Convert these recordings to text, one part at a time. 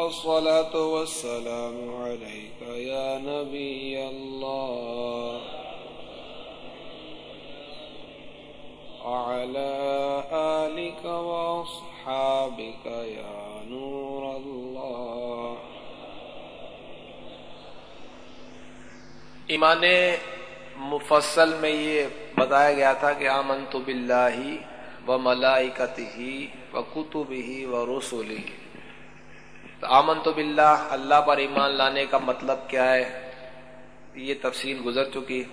الصلاة والسلام عليك يا نبي الله. وعلى آلك وأصحابك يا نور الله. ایمان مفصل میں یہ بتایا گیا تھا کہ آمن تو بلّہ و ملائکت ہی و کتب ہی و رسول ہی تو آمن تو باللہ، اللہ پر ایمان لانے کا مطلب کیا ہے؟ یہ تفصیل گزر چکی۔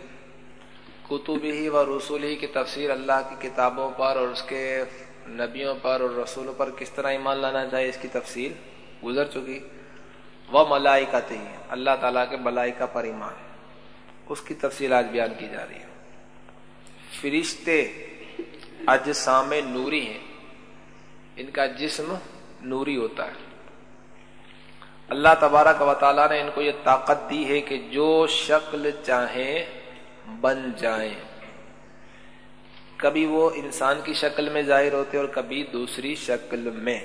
کتب ہی و رسول ہی کی تفسیر اللہ کی کتابوں پر اور اس کے نبیوں پر اور رسولوں پر کس طرح ایمان لانا چاہیے اس کی تفصیل گزر چکی۔ وہ ملائکت ہی اللہ تعالیٰ کے ملائکہ پر ایمان۔ اس کی تفصیل آج بیان کی جا رہی ہے۔ فرشتے اجسام نوری ہیں۔ ان کا جسم نوری ہوتا ہے۔ اللہ تبارک و تعالیٰ نے ان کو یہ طاقت دی ہے کہ جو شکل چاہیں بن جائیں۔ کبھی وہ انسان کی شکل میں ظاہر ہوتے اور کبھی دوسری شکل میں۔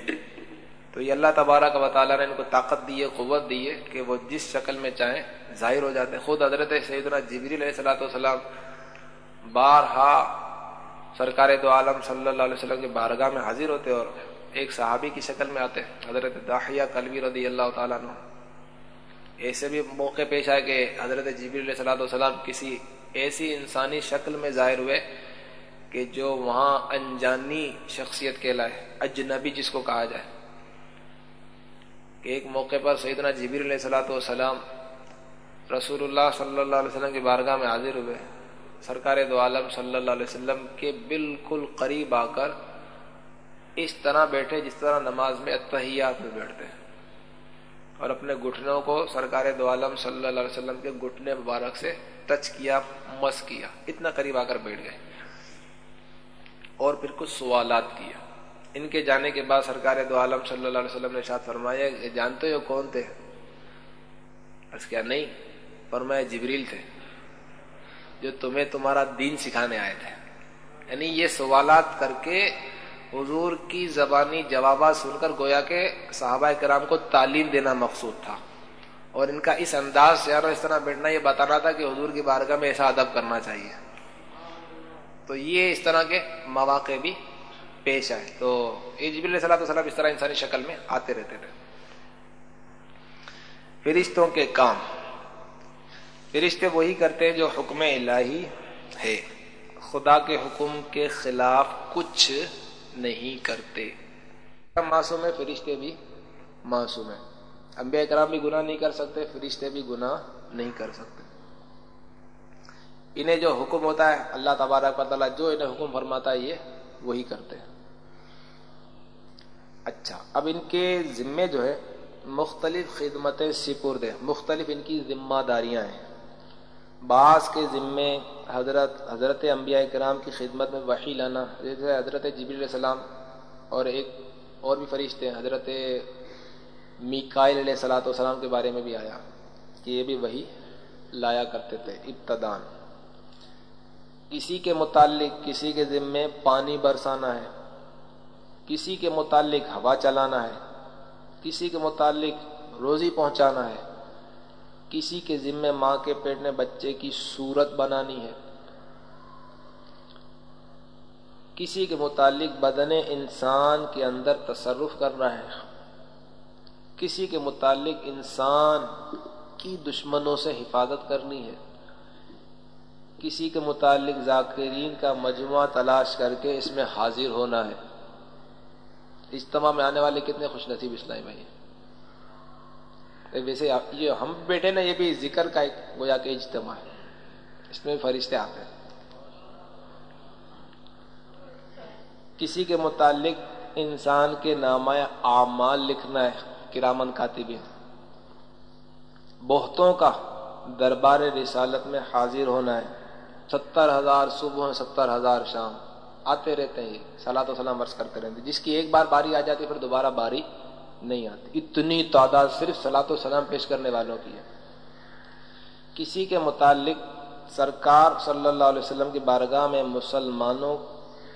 تو یہ اللہ تبارک و تعالیٰ نے ان کو طاقت دی ہے، قوت دی ہے کہ وہ جس شکل میں چاہیں ظاہر ہو جاتے۔ ہیں خود حضرت سیدنا جبری علیہ صلاۃ والسلام بارہا سرکار دو عالم صلی اللہ علیہ وسلم کے بارگاہ میں حاضر ہوتے اور ایک صحابی کی شکل میں آتے حضرت داحیہ کلوی رضی اللہ تعالیٰ عنہ۔ ایسے بھی موقع پیش آئے کہ حضرت جبیر علیہ صلاح والسلام کسی ایسی انسانی شکل میں ظاہر ہوئے کہ جو وہاں انجانی شخصیت کہلائے، اجنبی جس کو کہا جائے۔ کہ ایک موقع پر سیدنا جبیر علیہ صلاۃ والسلام رسول اللہ صلی اللہ علیہ وسلم کی بارگاہ میں حاضر ہوئے۔ سرکار دو عالم صلی اللہ علیہ وسلم کے بالکل قریب آ کر اس طرح بیٹھے جس طرح نماز میں اتحیات میں بیٹھتے ہیں۔ اور اپنے گھٹنوں کو سرکار دو عالم صلی اللہ علیہ وسلم کے گھٹنے مبارک سے ٹچ کیا، مس کیا، اتنا قریب آ کر بیٹھ گئے۔ اور پھر کچھ سوالات کیا ان کے جانے کے بعد سرکار دو عالم صلی اللہ علیہ وسلم نے شاید فرمایا جانتے ہو کون تھے؟ کیا نہیں فرمایا جبریل تھے، جو تمہیں تمہارا دین سکھانے آئے تھے۔ یعنی یہ سوالات کر کے حضور کی زبانی جوابات سن کر گویا کے صحابہ کرام کو تعلیم دینا مقصود تھا اور ان کا اس انداز سے اس طرح بیٹھنا یہ بتانا تھا کہ حضور کی بارگاہ میں ایسا ادب کرنا چاہیے۔ تو یہ اس طرح کے مواقع بھی پیش آئے۔ تو علیہ صلاح وسلم اس طرح انسانی شکل میں آتے رہتے تھے۔ فرشتوں کے کام۔ فرشتے وہی کرتے ہیں جو حکم الہی ہے۔ خدا کے حکم کے خلاف کچھ نہیں کرتے۔ معصوم ہے فرشتے بھی معصوم ہے انبیاء کرام بھی گناہ نہیں کر سکتے، فرشتے بھی گناہ نہیں کر سکتے۔ انہیں جو حکم ہوتا ہے، اللہ تبارک و تعالیٰ جو انہیں حکم فرماتا ہے، یہ وہی کرتے ہیں۔ اچھا اب ان کے ذمے جو ہے، مختلف خدمتیں سپرد ہیں، مختلف ان کی ذمہ داریاں ہیں۔ بعض کے ذمے حضرت حضرت انبیاء کرام کی خدمت میں وحی لانا، جیسے حضرت جبیل علیہ السلام اور ایک اور بھی فرشتے ہیں، حضرت میکائل علیہ صلاۃ والسلام کے بارے میں بھی آیا کہ یہ بھی وہی لایا کرتے تھے ابتدان کسی کے متعلق، کسی کے ذمے پانی برسانا ہے، کسی کے متعلق ہوا چلانا ہے، کسی کے متعلق روزی پہنچانا ہے کسی کے ذمے ماں کے پیٹ میں بچے کی صورت بنانی ہے۔ کسی کے متعلق بدن انسان کے اندر تصرف کرنا ہے۔ کسی کے متعلق انسان کی دشمنوں سے حفاظت کرنی ہے۔ کسی کے متعلق ذاکرین کا مجموعہ تلاش کر کے اس میں حاضر ہونا ہے۔ اجتماع میں آنے والے کتنے خوش نصیب اسلائی بھائی ویسے یہ ہم بیٹھے نا، یہ بھی ذکر کا ایک گویا کہ اجتماع ہے۔ اس میں فرشتے آتے ہیں۔ کسی کے متعلق انسان کے نامہ اعمال لکھنا ہے، کرامن کاتبین بہتوں کا دربار رسالت میں حاضر ہونا ہے۔ ستر ہزار صبح، ستر ہزار شام۔ آتے رہتے ہیں سلاۃ و سلام ورث کرتے رہتے جس کی ایک بار باری آ جاتی پھر دوبارہ باری نہیں آتی اتنی تعداد صرف سلاۃ و سلام پیش کرنے والوں کی ہے۔ کسی کے متعلق سرکار صلی اللہ علیہ وسلم کی بارگاہ میں مسلمانوں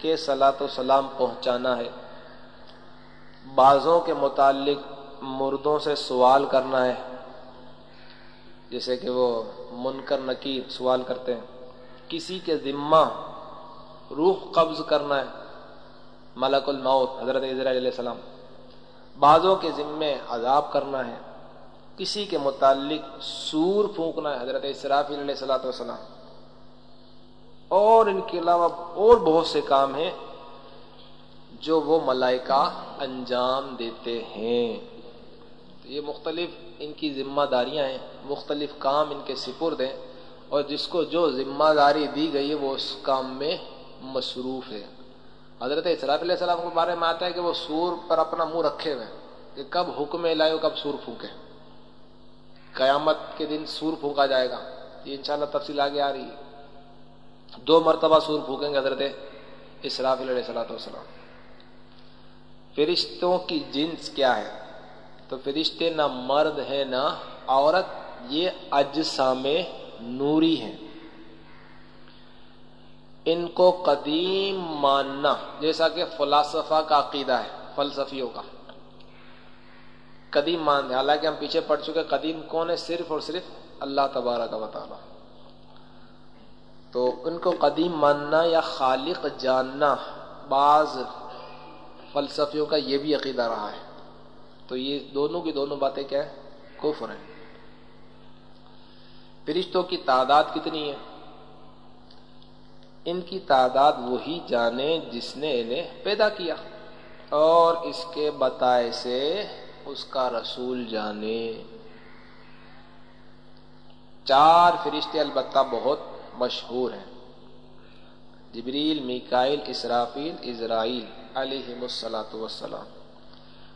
کے سلاۃ و سلام پہنچانا ہے۔ بعضوں کے متعلق مردوں سے سوال کرنا ہے۔ جیسے کہ وہ منکر نکیر سوال کرتے ہیں۔ کسی کے ذمہ روح قبض کرنا ہے۔ ملک الموت، حضرت علیہ السلام۔ بعضوں کے ذمے عذاب کرنا ہے، کسی کے متعلق سور پھونکنا ہے، حضرت اسرافی علیہ السلاۃ والسلام۔ اور ان کے علاوہ اور بہت سے کام ہیں جو وہ ملائکہ انجام دیتے ہیں۔ تو یہ مختلف ان کی ذمہ داریاں ہیں، مختلف کام ان کے سپرد ہیں، اور جس کو جو ذمہ داری دی گئی ہے، وہ اس کام میں مصروف ہے۔ حضرت اسراف علیہ السلام کے بارے میں آتا ہے کہ وہ سور پر اپنا منہ رکھے ہوئے کہ کب حکم لائے کب سور پھونکے قیامت کے دن سور پھونکا جائے گا۔ یہ انشاءاللہ تفصیل آگے آ رہی ہے۔ دو مرتبہ سور پھونکیں گے حضرت اسراف علیہ السلام والسلام۔ فرشتوں کی جنس کیا ہے؟ تو فرشتے نہ مرد ہیں نہ عورت، یہ اجسام نوری ہیں۔ ان کو قدیم ماننا، جیسا کہ فلاسفہ کا عقیدہ ہے، فلسفیوں کا۔ قدیم مان حالانکہ ہم پیچھے پڑ چکے قدیم کون ہے؟ صرف اور صرف اللہ تبارہ کا بتانا تو ان کو قدیم ماننا یا خالق جاننا، بعض فلسفیوں کا یہ بھی عقیدہ رہا ہے۔ تو یہ دونوں کی دونوں باتیں کیا ہے کفر ہیں۔ فرشتوں کی تعداد کتنی ہے؟ ان کی تعداد وہی جانے جس نے انہیں پیدا کیا۔ اور اس کے بتائے سے اس کا رسول جانے۔ چار فرشتے البتہ بہت مشہور ہیں۔ جبریل میکائل اسرافیل، اسرائیل علیہ مسلاۃ وسلام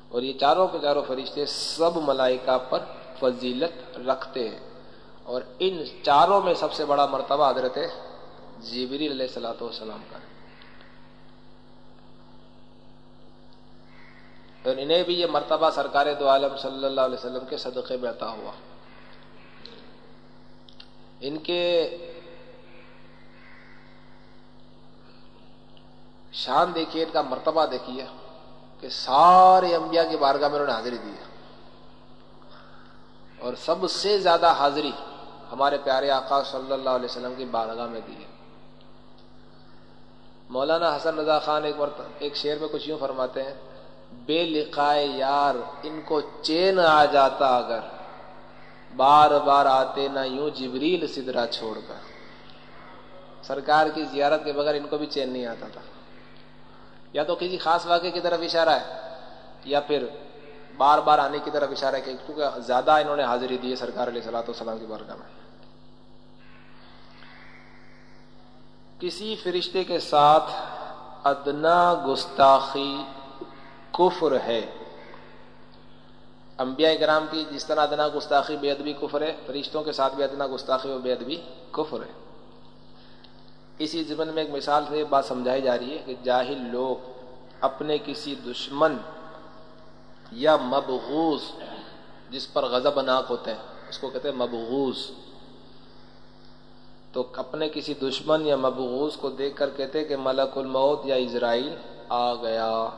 اور یہ چاروں کے چاروں فرشتے سب ملائکہ پر فضیلت رکھتے ہیں۔ اور ان چاروں میں سب سے بڑا مرتبہ حضرت جبری علیہ السلاۃ والسلام کا۔ اور انہیں بھی یہ مرتبہ سرکار دو عالم صلی اللہ علیہ وسلم کے صدقے میں عطا ہوا۔ ان کے شان دیکھیے، ان کا مرتبہ دیکھیے کہ سارے انبیاء کی بارگاہ میں انہوں نے حاضری دی اور سب سے زیادہ حاضری ہمارے پیارے آقا صلی اللہ علیہ وسلم کی بارگاہ میں دی ہے۔ مولانا حسن رضا خان ایک ایک شعر میں کچھ یوں فرماتے ہیں، بے لقائے یار، ان کو چین آ جاتا اگر، بار بار آتے نہ یوں جبریل سدرا چھوڑ کر۔ سرکار کی زیارت کے بغیر ان کو بھی چین نہیں آتا تھا۔ یا تو کسی خاص واقعے کی طرف اشارہ ہے، یا پھر بار بار آنے کی طرف اشارہ ہے کیونکہ زیادہ انہوں نے حاضری دی ہے سرکار علیہ سلاۃ والسلام کی بارگاہ میں۔ کسی فرشتے کے ساتھ ادنا گستاخی کفر ہے۔ انبیاء کرام کی جس طرح ادنا گستاخی بے ادبی کفر ہے، فرشتوں کے ساتھ بھی ادنا گستاخی و بے ادبی کفر ہے۔ اسی زمن میں ایک مثال سے یہ بات سمجھائی جا رہی ہے کہ جاہل لوگ اپنے کسی دشمن یا مبغوز جس پر غضب ناک ہوتے ہیں، اس کو کہتے ہیں مبغوز تو اپنے کسی دشمن یا مبغوز کو دیکھ کر کہتے کہ ملک الموت یا اسرائیل آ گیا۔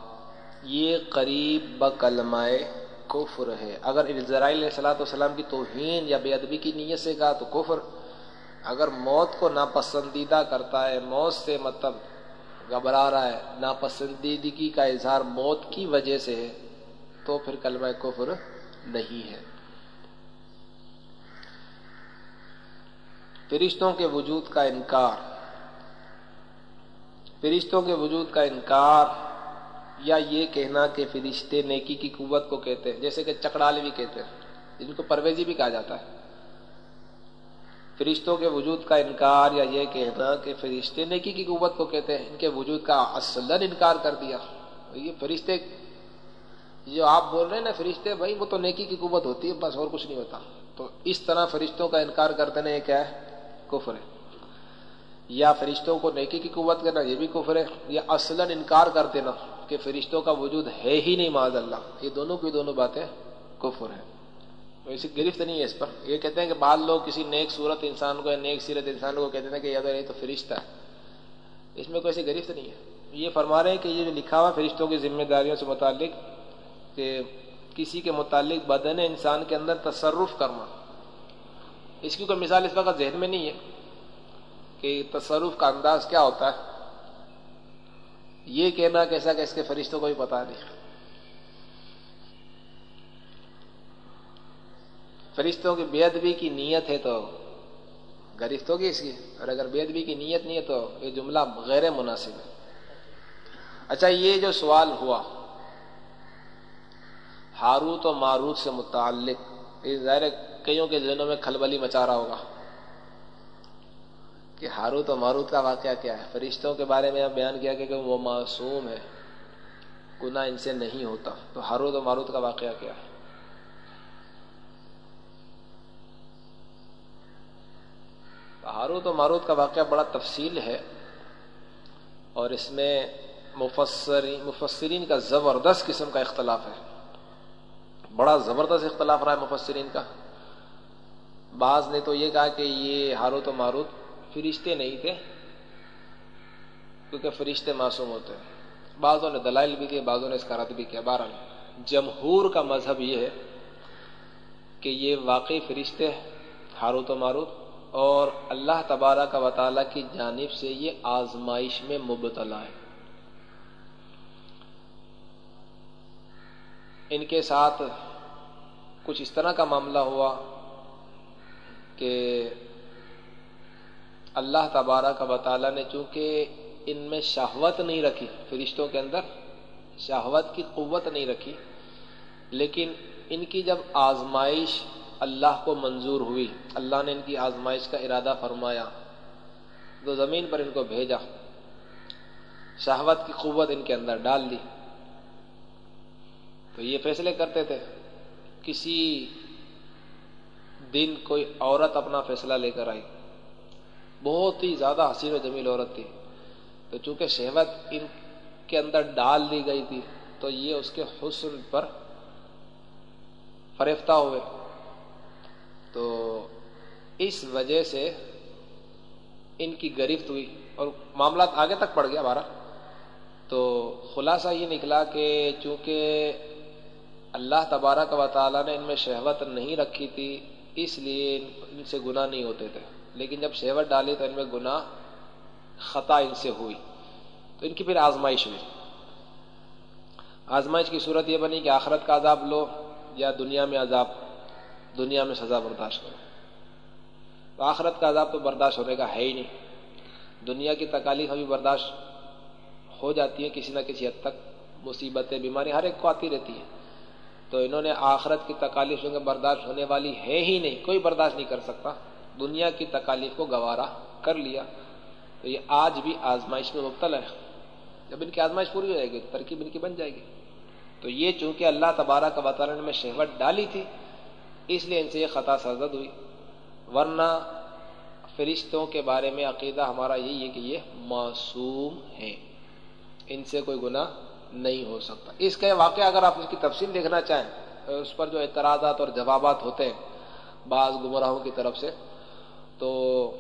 یہ قریب بکلمائے کفر ہے۔ اگر اسرائیل علیہ السلاۃ والسلام کی توہین یا بے ادبی کی نیت سے کہا تو کفر۔ اگر موت کو ناپسندیدہ کرتا ہے، موت سے مطلب گھبرا رہا ہے، ناپسندیدگی کا اظہار موت کی وجہ سے ہے، تو پھر کلمہ کفر نہیں ہے۔ فرشتوں کے وجود کا انکار۔ فرشتوں کے وجود کا انکار یا یہ کہنا کہ فرشتے نیکی کی قوت کو کہتے ہیں، جیسے کہ چکڑال بھی کہتے ہیں، جن کو پرویزی بھی کہا جاتا ہے۔ فرشتوں کے وجود کا انکار یا یہ کہنا کہ فرشتے نیکی کی قوت کو کہتے ہیں، ان کے وجود کا اصل انکار کر دیا۔ یہ فرشتے، جو آپ بول رہے ہیں نا فرشتے، بھائی وہ تو نیکی کی قوت ہوتی ہے، بس اور کچھ نہیں ہوتا۔ تو اس طرح فرشتوں کا انکار کرتے نا یہ کیا ہے؟ کفر ہے۔ یا فرشتوں کو نیکی کی قوت کرنا، یہ بھی کفر ہے۔ یا اصلا انکار کر دینا کہ فرشتوں کا وجود ہے ہی نہیں معذ اللہ۔ یہ دونوں کی دونوں باتیں کفر ہے ایسی گرفت نہیں ہے اس پر۔ یہ کہتے ہیں کہ بعض لوگ کسی نیک صورت انسان کو یا نیک سیرت انسان کو کہتے ہیں کہ یہ تو فرشتہ ہے۔ اس میں کوئی ایسی گرفت نہیں ہے۔ یہ فرما رہے ہیں کہ یہ جو لکھا ہوا فرشتوں کی ذمہ داریوں سے متعلق کہ کسی کے متعلق بدن انسان کے اندر تصرف کرنا۔ اس کی کوئی مثال اس وقت ذہن میں نہیں ہے کہ تصرف کا انداز کیا ہوتا ہے۔ یہ کہنا کیسا کہ اس کے فرشتوں کو بھی پتا نہیں۔ فرشتوں کی بے ادبی کی نیت ہے تو گرفت ہوگی اس کی، اور اگر بے ادبی کی نیت نہیں ہے تو یہ جملہ غیر مناسب ہے۔ اچھا یہ جو سوال ہوا، ہاروت و ماروت سے متعلق، یہ ظاہر کئیوں کے ذہنوں میں کھلبلی مچا رہا ہوگا؟ کہ ہاروت و ماروت کا واقعہ کیا ہے؟ فرشتوں کے بارے میں بیان کیا کہ وہ معصوم ہے گناہ ان سے نہیں ہوتا۔ تو ہاروت و ماروت کا واقعہ کیا ہے؟ ہاروت و ماروت کا واقعہ بڑا تفصیل ہے اور اس میں مفسرین مفسرین کا زبردست قسم کا اختلاف ہے۔ بڑا زبردست اختلاف رہا ہے مفسرین کا۔ بعض نے تو یہ کہا کہ یہ ہاروت و ماروت فرشتے نہیں تھے، کیونکہ فرشتے معصوم ہوتے ہیں۔ بعضوں نے دلائل بھی دیے بعضوں نے اس کا رد بھی کیا بہرحال، جمہور کا مذہب یہ ہے کہ یہ واقعی فرشتے ہاروت و ماروت، اور اللہ تبارہ کا وطالعہ کی جانب سے یہ آزمائش میں مبتلا ہے۔ ان کے ساتھ کچھ اس طرح کا معاملہ ہوا۔ کہ اللہ تبارہ کا وطالعہ نے چونکہ ان میں شہوت نہیں رکھی، فرشتوں کے اندر شہوت کی قوت نہیں رکھی، لیکن ان کی جب آزمائش اللہ کو منظور ہوئی، اللہ نے ان کی آزمائش کا ارادہ فرمایا، تو زمین پر ان کو بھیجا، شہوت کی قوت ان کے اندر ڈال دی۔ تو یہ فیصلے کرتے تھے، کسی دن کوئی عورت اپنا فیصلہ لے کر آئی۔ بہت ہی زیادہ حسین و جمیل عورت تھی۔ تو چونکہ شہوت ان کے اندر ڈال دی گئی تھی، تو یہ اس کے حسن پر فریفتہ ہوئے۔ تو اس وجہ سے ان کی گرفت ہوئی اور معاملات آگے تک پڑ گیا ہمارا۔ تو خلاصہ یہ نکلا کہ چونکہ اللہ تبارک و تعالیٰ نے ان میں شہوت نہیں رکھی تھی اس لیے ان سے گناہ نہیں ہوتے تھے۔ لیکن جب شہوت ڈالی تو ان میں گناہ، خطا ان سے ہوئی۔ تو ان کی پھر آزمائش ہوئی۔ آزمائش کی صورت یہ بنی کہ آخرت کا عذاب لو یا دنیا میں عذاب، دنیا میں سزا برداشت کرو۔ تو آخرت کا عذاب تو برداشت ہونے کا ہے ہی نہیں۔ دنیا کی تکالیف ابھی برداشت ہو جاتی ہے کسی نہ کسی حد تک۔ مصیبتیں، بیماری ہر ایک کو آتی رہتی ہے تو انہوں نے آخرت کی تکالیف برداشت ہونے والی ہے ہی نہیں، کوئی برداشت نہیں کر سکتا۔ دنیا کی تکالیف کو گوارا کر لیا۔ تو یہ آج بھی آزمائش میں مبتلا ہے۔ جب ان کی آزمائش پوری ہو جائے گی، ترکیب ان کی بن جائے گی۔ تو یہ چونکہ اللہ تبارہ کا وطالعہ میں شہوت ڈالی تھی، اس لیے ان سے یہ خطا سرزد ہوئی۔ ورنہ فرشتوں کے بارے میں عقیدہ ہمارا یہی ہے کہ یہ معصوم ہے ان سے کوئی گناہ نہیں ہو سکتا۔ اس کا واقعہ اگر آپ اس کی تفصیل دیکھنا چاہیں، اس پر جو اعتراضات اور جوابات ہوتے ہیں بعض گمراہوں کی طرف سے، تو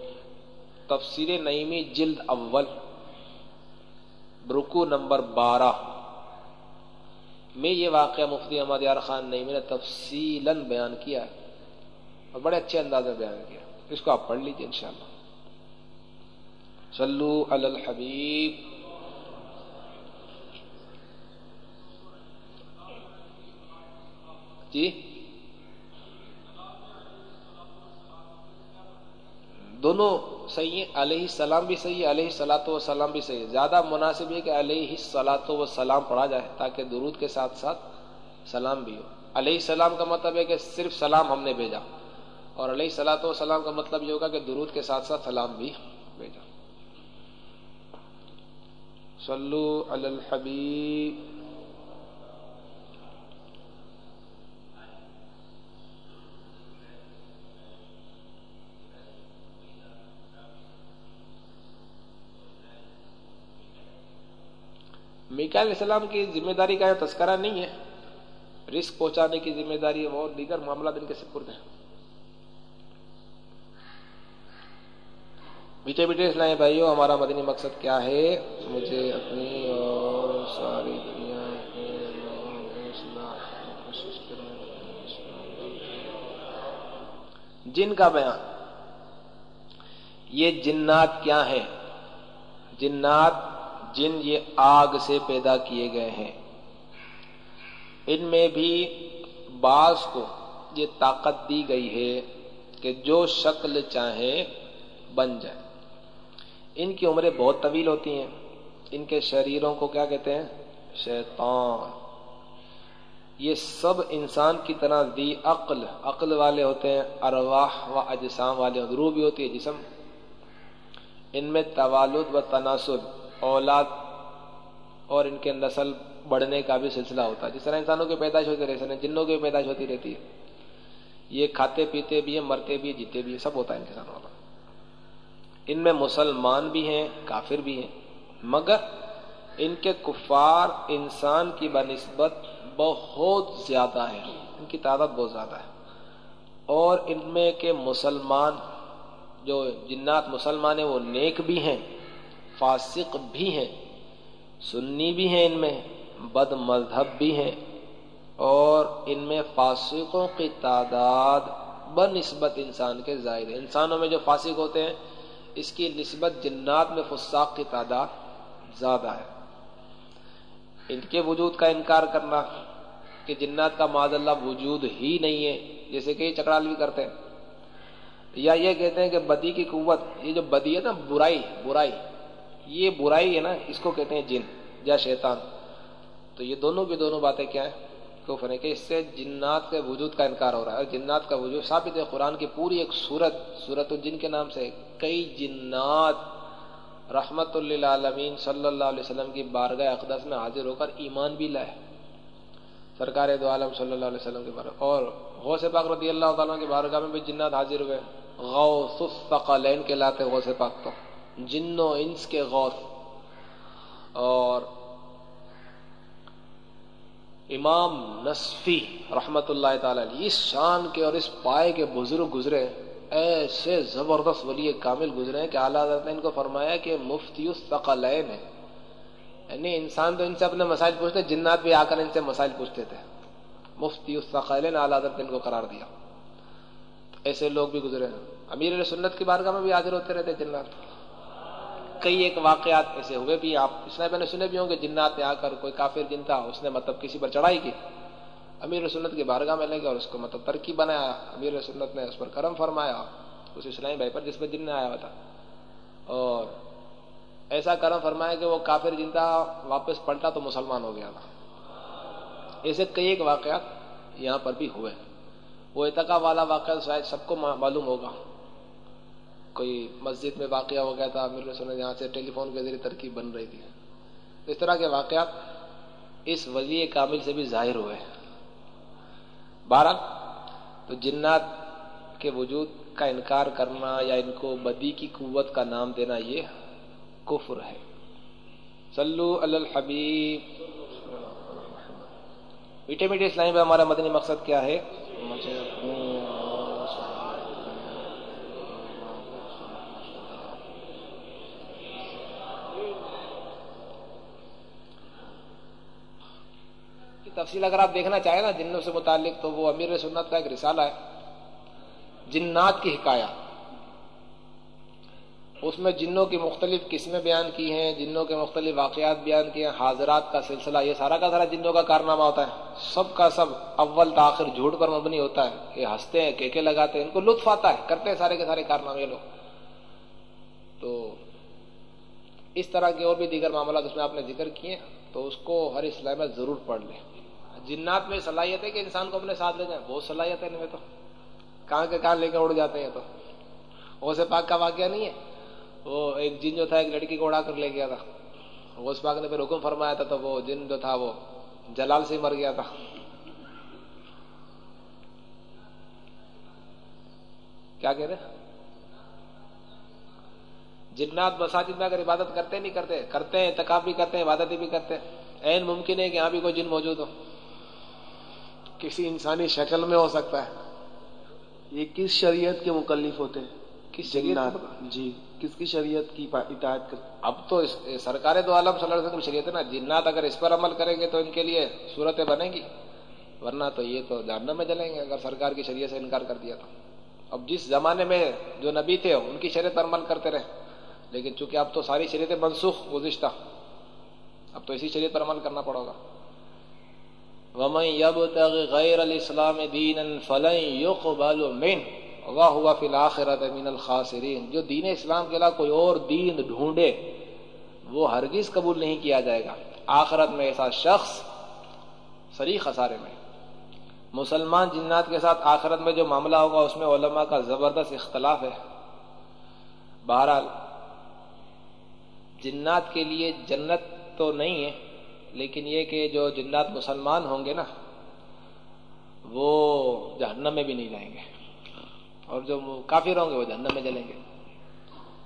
تفسیر نعیمی جلد اول رکو نمبر بارہ۔ میں یہ واقعہ مفتی احمد یار خان نعیمی نے تفصیل بیان کیا ہے اور بڑے اچھے انداز میں بیان کیا اس کو آپ پڑھ لیجیے انشاءاللہ۔ صلو علی الحبیب۔ جی دونوں صحیح ہیں، علیہ السلام بھی صحیح ہے علیہ سلاۃ وسلام بھی صحیح۔ ہے زیادہ مناسب ہے کہ علیہ سلاۃ وسلام پڑھا جائے تاکہ درود کے ساتھ ساتھ سلام بھی ہو۔ علیہ السلام کا مطلب ہے کہ صرف سلام ہم نے بھیجا اور علیہ سلاۃ وسلام کا مطلب یہ ہوگا کہ درود کے ساتھ ساتھ سلام بھی بھیجا۔ صلو علی الحبیب۔ میکائل السلام کی ذمہ داری کا تذکرہ نہیں ہے رسک پہنچانے کی ذمہ داری اور دیگر معاملات ان کے سپرد ہیں۔ میٹھے میٹھے اسلام بھائیوں ہمارا مدنی مقصد کیا ہے؟ مجھے اپنی اور ساری دنیا جن کا بیان۔ یہ جنات کیا ہے جنات جن یہ آگ سے پیدا کیے گئے ہیں۔ ان میں بھی بعض کو یہ طاقت دی گئی ہے کہ جو شکل چاہے بن جائے۔ ان کی عمریں بہت طویل ہوتی ہیں۔ ان کے شریروں کو کیا کہتے ہیں؟ شیطان۔ یہ سب انسان کی طرح دی عقل عقل والے ہوتے ہیں، ارواح و اجسام والے روح بھی ہوتی ہے جسم۔ ان میں توالد و تناسل اولاد اور ان کے نسل بڑھنے کا بھی سلسلہ ہوتا ہے۔ جس طرح انسانوں کی پیدائش ہوتی رہتی ہے جنوں کی پیدائش ہوتی رہتی ہے، یہ کھاتے پیتے بھی ہیں، مرتے بھی جیتے بھی ہیں، سب ہوتا ہے انسانوں کا ان میں مسلمان بھی ہیں، کافر بھی ہیں، مگر ان کے کفار انسان کی بنسبت بہت زیادہ ہے ان کی تعداد بہت زیادہ ہے۔ اور ان میں کے مسلمان، جو جنات مسلمان ہیں، وہ نیک بھی ہیں فاسق بھی ہیں، سنی بھی ہیں ان میں، بد مذہب بھی ہیں، اور ان میں فاسقوں کی تعداد بہ نسبت انسان کے ظاہر ہے۔ انسانوں میں جو فاسق ہوتے ہیں، اس کی نسبت جنات میں فساق کی تعداد زیادہ ہے۔ ان کے وجود کا انکار کرنا کہ جنات کا معذ اللہ وجود ہی نہیں ہے، جیسے کہ چکرال بھی کرتے ہیں۔ یا یہ کہتے ہیں کہ بدی کی قوت، یہ جو بدی ہے نا، برائی برائی۔ یہ برائی ہے نا، اس کو کہتے ہیں جن، یا شیطان۔ تو یہ دونوں کی دونوں باتیں کیا ہیں؟ کفر ہے کہ اس سے جنات کے وجود کا انکار ہو رہا ہے۔ اور جنات کا وجود، ثابت ہے قرآن کی پوری ایک صورت صورت الجن کے نام سے کئی جنات رحمت اللہ عالمین صلی اللہ علیہ وسلم کی بارگاہ اقدس میں حاضر ہو کر ایمان بھی لائے۔ سرکار دو عالم صلی اللہ علیہ وسلم کے بارے اور غوث پاک رضی اللہ تعالیٰ کی بارگاہ میں بھی جنات حاضر ہوئے۔ غوث الثقلین کے لاتے غوث پاک تو۔ جن و انس کے غوث اور امام نصفی رحمت اللہ تعالی اس شان کے اور اس پائے کے بزرگ گزرے ایسے زبردست ولی کامل گزرے ہیں کہ اعلیٰ نے ان کو فرمایا کہ مفتی الثقلین ہے یعنی انسان تو ان سے اپنے مسائل پوچھتے، جنات بھی آ کر ان سے مسائل پوچھتے تھے۔ مفتی الثقلین اعلیٰ نے ان کو قرار دیا۔ ایسے لوگ بھی گزرے ہیں۔ امیر سنت کی بارگاہ میں بھی حاضر ہوتے رہتے جنات۔ کئی ایک واقعات ایسے ہوئے بھی آپ اس میں نے سنے بھی ہوں کہ جنات میں آ کر کوئی کافر جن تھا، اس نے مطلب کسی پر چڑھائی کی۔ امیر سنت کی بارگاہ میں لے گیا اور اس کو مطلب ترکیب بنایا۔ امیر سنت نے اس پر کرم فرمایا۔ اس اسلامی بھائی پر جس پر جن نے آیا ہوا تھا۔ اور ایسا کرم فرمایا کہ وہ کافر جن تھا، واپس پلٹا تو مسلمان ہو گیا۔ تھا ایسے کئی ایک واقعات یہاں پر بھی ہوئے۔ وہ اتقا والا واقعہ شاید سب کو معلوم ہوگا۔ کوئی مسجد میں واقعہ ہو گیا تھا امیر سنت یہاں سے ٹیلی فون کے ذریعے ترکیب بن رہی تھی۔ اس طرح کے واقعات اس ولی کامل سے بھی ظاہر ہوئے۔ بارہ تو جنات کے وجود کا انکار کرنا یا ان کو بدی کی قوت کا نام دینا یہ کفر ہے۔ صلو علی الحبیب۔ میٹھے میٹھے اسلامی میں ہمارا مدنی مقصد کیا ہے مجھے تفصیل اگر آپ دیکھنا چاہیں نا جنوں سے متعلق تو وہ امیر سنت کا ایک رسالہ ہے، جنات کی حکایات۔ اس میں جنوں کی مختلف قسمیں بیان کی ہیں، جنوں کے مختلف واقعات بیان کیے ہیں، حاضرات کا سلسلہ، یہ سارا کا سارا جنوں کا کارنامہ ہوتا ہے۔ سب کا سب اول تاخیر جھوٹ پر مبنی ہوتا ہے یہ ہنستے ہیں کیکے لگاتے ہیں، ان کو لطف آتا ہے، کرتے ہیں سارے کے سارے کارنامے لوگ۔ تو اس طرح کے اور بھی دیگر معاملات اس میں آپ نے ذکر کیے تو اس کو ہر اسلام میں ضرور پڑھ لیں جنات میں صلاحیت ہے کہ انسان کو اپنے ساتھ لے جائیں؟ بہت صلاحیت ہے ان میں تو۔ کہاں کے کہاں لے کر اڑ جاتے ہیں تو۔ غوث پاک کا واقعہ نہیں ہے؟ وہ ایک جن جو تھا، ایک لڑکی کو اڑا کر لے گیا تھا۔ غوث پاک نے پھر حکم فرمایا تھا تو وہ جن جو تھا وہ جلال سے مر گیا تھا۔ کیا کہہ رہے جنات مساجد میں اگر عبادت کرتے نہیں کرتے کرتے ہیں تقاب بھی کرتے ہیں عبادت بھی کرتے ہیں، این ممکن ہے کہ یہاں بھی کوئی جن موجود ہو۔ کسی انسانی شکل میں ہو سکتا ہے۔ یہ کس شریعت کے مکلف ہوتے ہیں؟ کس شریعت جی کس کی شریعت کی اطاعت کر اب تو سرکار دو عالم صلی اللہ علیہ وسلم شریعت ہے نا۔ جنات اگر اس پر عمل کریں گے تو ان کے لیے صورتیں بنے گی۔ ورنہ تو یہ تو جاننا میں جلیں گے اگر سرکار کی شریعت سے انکار کر دیا تو۔ اب جس زمانے میں جو نبی تھے ان کی شریعت پر عمل کرتے رہے۔ لیکن چونکہ اب تو ساری شریعتیں منسوخ گزشتہ۔ اب تو اسی شریعت پر عمل کرنا پڑے گا۔ ومن يبتغ غير الاسلام دينا فلن يقبل منه. وهو في الاخره من الخاسرين. جو دین اسلام کے علاوہ کوئی اور دین ڈھونڈے، وہ ہرگز قبول نہیں کیا جائے گا. آخرت میں ایسا شخص سری خسارے میں. مسلمان جنات کے ساتھ آخرت میں جو معاملہ ہوگا، اس میں علماء کا زبردست اختلاف ہے. بہرحال، جنات کے لیے جنت تو نہیں ہے لیکن یہ کہ جو جنات مسلمان ہوں گے نا، وہ جہنم میں بھی نہیں جائیں گے۔ اور جو کافر ہوں گے، وہ جہنم میں جلیں گے۔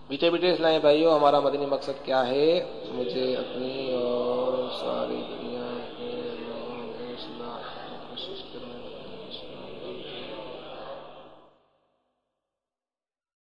بیٹھے میٹھے اسلام بھائیو، ہمارا مدنی مقصد کیا ہے؟ مجھے اپنی اور